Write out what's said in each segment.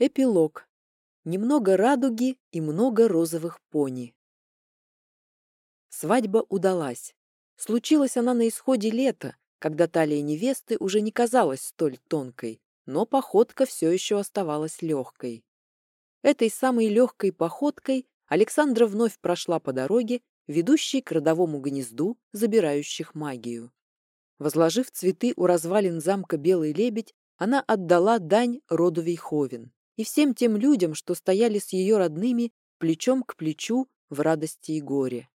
Эпилог. Немного радуги и много розовых пони. Свадьба удалась. Случилась она на исходе лета, когда талия невесты уже не казалась столь тонкой, но походка все еще оставалась легкой. Этой самой легкой походкой Александра вновь прошла по дороге, ведущей к родовому гнезду, забирающих магию. Возложив цветы у развалин замка Белый Лебедь, она отдала дань роду Вейховен и всем тем людям, что стояли с ее родными плечом к плечу в радости и горе.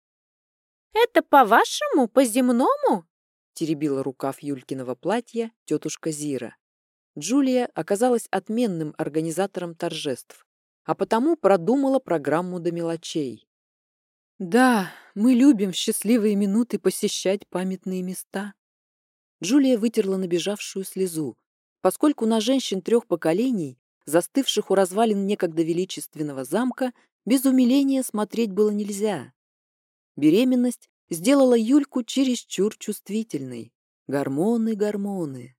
«Это по-вашему, по-земному?» теребила рукав Юлькиного платья тетушка Зира. Джулия оказалась отменным организатором торжеств, а потому продумала программу до мелочей. «Да, мы любим в счастливые минуты посещать памятные места». Джулия вытерла набежавшую слезу, поскольку на женщин трех поколений застывших у развалин некогда величественного замка, без умиления смотреть было нельзя. Беременность сделала Юльку чересчур чувствительной. Гормоны, гормоны.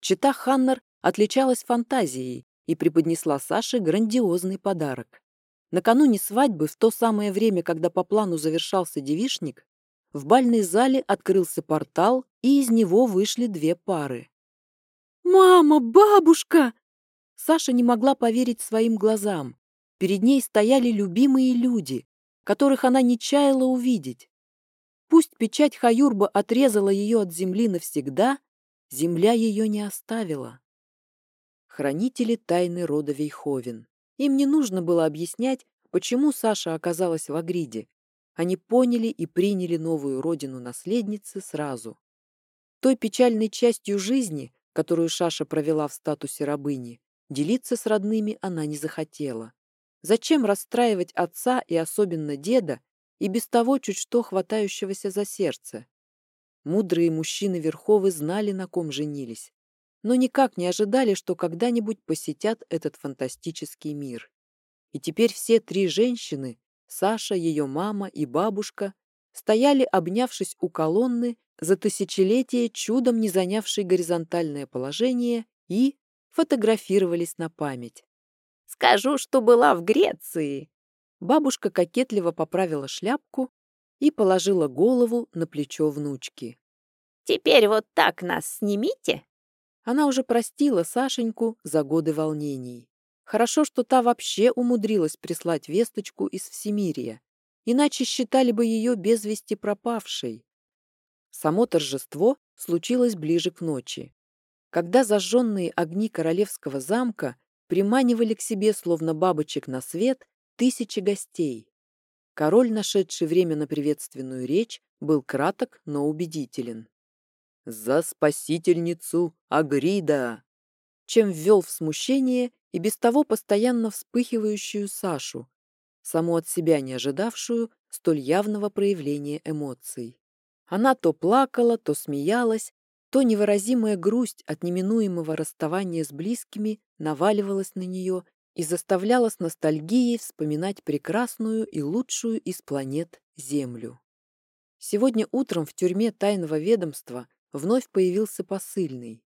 Чита Ханнер отличалась фантазией и преподнесла Саше грандиозный подарок. Накануне свадьбы, в то самое время, когда по плану завершался девишник, в бальной зале открылся портал, и из него вышли две пары. «Мама, бабушка!» Саша не могла поверить своим глазам. Перед ней стояли любимые люди, которых она не чаяла увидеть. Пусть печать Хаюрба отрезала ее от земли навсегда, земля ее не оставила. Хранители тайны рода Вейховен. Им не нужно было объяснять, почему Саша оказалась в Агриде. Они поняли и приняли новую родину наследницы сразу. Той печальной частью жизни, которую Шаша провела в статусе рабыни, Делиться с родными она не захотела. Зачем расстраивать отца и особенно деда, и без того чуть что хватающегося за сердце? Мудрые мужчины Верховы знали, на ком женились, но никак не ожидали, что когда-нибудь посетят этот фантастический мир. И теперь все три женщины, Саша, ее мама и бабушка, стояли, обнявшись у колонны, за тысячелетие чудом не занявшей горизонтальное положение и, фотографировались на память. «Скажу, что была в Греции!» Бабушка кокетливо поправила шляпку и положила голову на плечо внучки. «Теперь вот так нас снимите!» Она уже простила Сашеньку за годы волнений. Хорошо, что та вообще умудрилась прислать весточку из Всемирия, иначе считали бы ее без вести пропавшей. Само торжество случилось ближе к ночи когда зажженные огни королевского замка приманивали к себе, словно бабочек на свет, тысячи гостей. Король, нашедший время на приветственную речь, был краток, но убедителен. «За спасительницу Агрида!» чем ввел в смущение и без того постоянно вспыхивающую Сашу, саму от себя не ожидавшую столь явного проявления эмоций. Она то плакала, то смеялась, то невыразимая грусть от неминуемого расставания с близкими наваливалась на нее и заставляла с ностальгией вспоминать прекрасную и лучшую из планет Землю. Сегодня утром в тюрьме тайного ведомства вновь появился посыльный.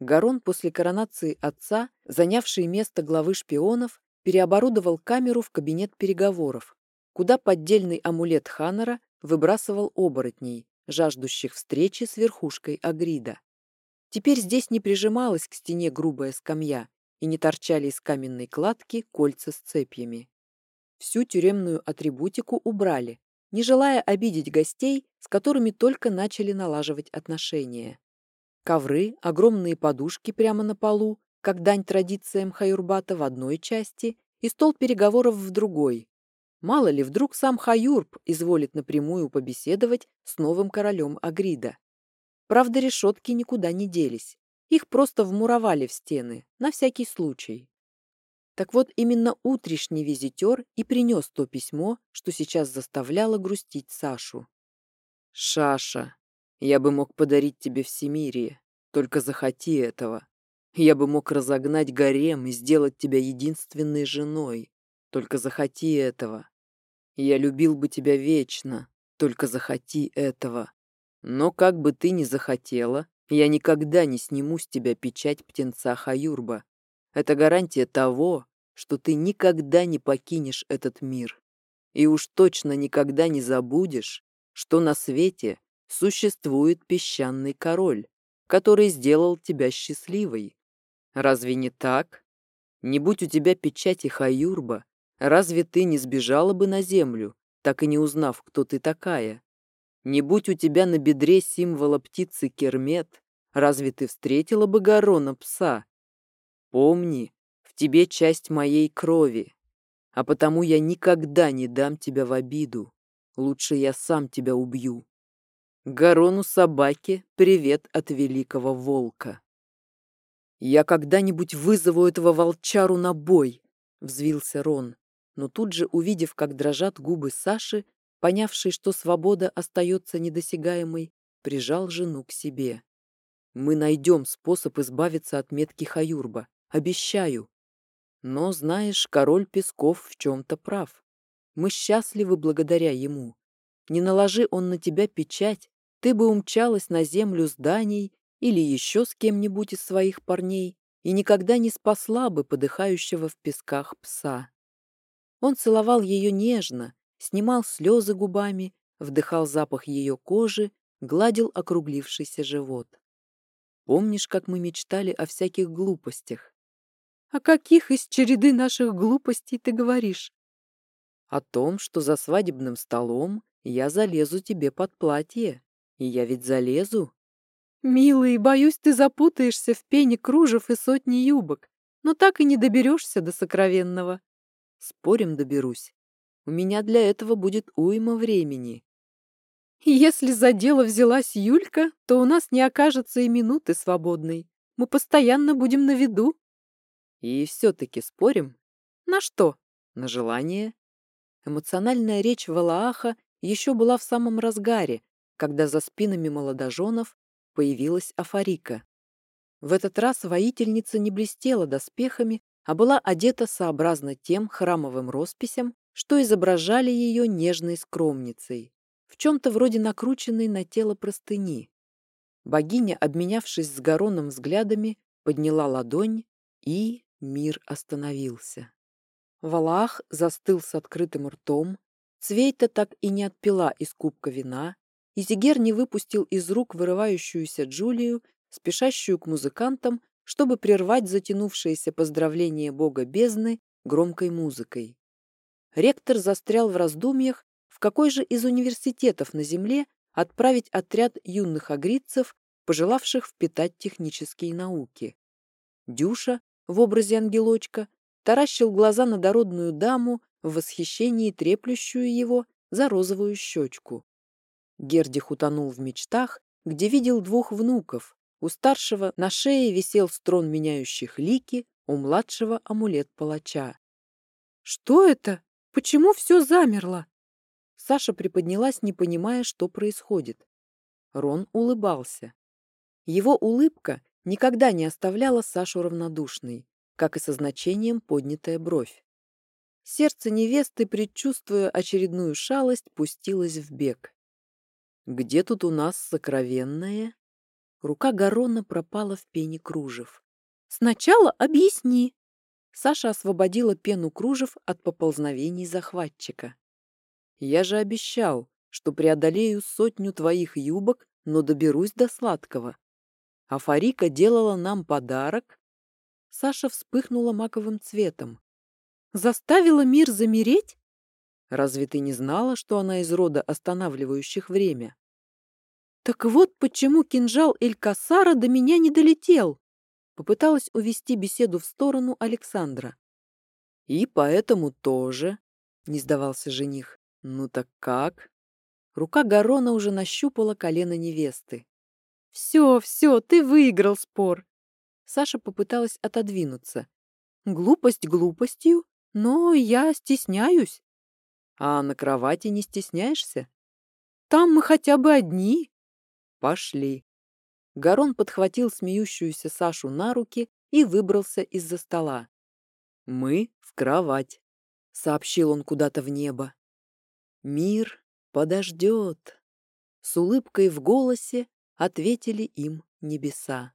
Гарон после коронации отца, занявший место главы шпионов, переоборудовал камеру в кабинет переговоров, куда поддельный амулет Ханнера выбрасывал оборотней, жаждущих встречи с верхушкой Агрида. Теперь здесь не прижималась к стене грубая скамья и не торчали из каменной кладки кольца с цепьями. Всю тюремную атрибутику убрали, не желая обидеть гостей, с которыми только начали налаживать отношения. Ковры, огромные подушки прямо на полу, как дань традициям Хаюрбата в одной части и стол переговоров в другой, Мало ли, вдруг сам Хаюрб изволит напрямую побеседовать с новым королем Агрида. Правда, решетки никуда не делись. Их просто вмуровали в стены, на всякий случай. Так вот, именно утрешний визитер и принес то письмо, что сейчас заставляло грустить Сашу. «Шаша, я бы мог подарить тебе всемирие, только захоти этого. Я бы мог разогнать гарем и сделать тебя единственной женой, только захоти этого. Я любил бы тебя вечно, только захоти этого. Но как бы ты ни захотела, я никогда не сниму с тебя печать птенца Хаюрба. Это гарантия того, что ты никогда не покинешь этот мир. И уж точно никогда не забудешь, что на свете существует песчаный король, который сделал тебя счастливой. Разве не так? Не будь у тебя печати Хаюрба, разве ты не сбежала бы на землю, так и не узнав, кто ты такая? Не будь у тебя на бедре символа птицы Кермет, разве ты встретила бы Гарона пса? Помни, в тебе часть моей крови, а потому я никогда не дам тебя в обиду. Лучше я сам тебя убью. Гарону собаке привет от великого волка. Я когда-нибудь вызову этого волчару на бой, взвился Рон, но тут же, увидев, как дрожат губы Саши, понявший, что свобода остается недосягаемой, прижал жену к себе. Мы найдем способ избавиться от метки Хаюрба, обещаю. Но, знаешь, король Песков в чем-то прав. Мы счастливы благодаря ему. Не наложи он на тебя печать, ты бы умчалась на землю зданий или еще с кем-нибудь из своих парней и никогда не спасла бы подыхающего в песках пса. Он целовал ее нежно, снимал слезы губами, вдыхал запах ее кожи, гладил округлившийся живот. Помнишь, как мы мечтали о всяких глупостях? О каких из череды наших глупостей ты говоришь? О том, что за свадебным столом я залезу тебе под платье. И я ведь залезу. Милый, боюсь, ты запутаешься в пене кружев и сотни юбок, но так и не доберешься до сокровенного. Спорим, доберусь. У меня для этого будет уйма времени. Если за дело взялась Юлька, то у нас не окажется и минуты свободной. Мы постоянно будем на виду. И все-таки спорим? На что? На желание? Эмоциональная речь Валааха еще была в самом разгаре, когда за спинами молодоженов появилась Афарика. В этот раз воительница не блестела доспехами, а была одета сообразно тем храмовым росписям, что изображали ее нежной скромницей, в чем-то вроде накрученной на тело простыни. Богиня, обменявшись с Гароном взглядами, подняла ладонь, и мир остановился. Валах застыл с открытым ртом, Цвейта так и не отпила из кубка вина, и Зигер не выпустил из рук вырывающуюся Джулию, спешащую к музыкантам, чтобы прервать затянувшееся поздравление бога бездны громкой музыкой. Ректор застрял в раздумьях, в какой же из университетов на Земле отправить отряд юных агрицев, пожелавших впитать технические науки. Дюша в образе ангелочка таращил глаза на дородную даму в восхищении треплющую его за розовую щечку. Гердих утонул в мечтах, где видел двух внуков. У старшего на шее висел строн меняющих лики, у младшего амулет палача. «Что это?» Почему все замерло?» Саша приподнялась, не понимая, что происходит. Рон улыбался. Его улыбка никогда не оставляла Сашу равнодушной, как и со значением поднятая бровь. Сердце невесты, предчувствуя очередную шалость, пустилось в бег. «Где тут у нас сокровенное?» Рука Гарона пропала в пене кружев. «Сначала объясни!» Саша освободила пену кружев от поползновений захватчика. «Я же обещал, что преодолею сотню твоих юбок, но доберусь до сладкого. А Фарика делала нам подарок». Саша вспыхнула маковым цветом. «Заставила мир замереть? Разве ты не знала, что она из рода останавливающих время?» «Так вот почему кинжал Элькасара до меня не долетел!» Попыталась увести беседу в сторону Александра. «И поэтому тоже», — не сдавался жених. «Ну так как?» Рука Гарона уже нащупала колено невесты. «Все, все, ты выиграл спор!» Саша попыталась отодвинуться. «Глупость глупостью, но я стесняюсь». «А на кровати не стесняешься?» «Там мы хотя бы одни». «Пошли». Гарон подхватил смеющуюся Сашу на руки и выбрался из-за стола. «Мы в кровать», — сообщил он куда-то в небо. «Мир подождет», — с улыбкой в голосе ответили им небеса.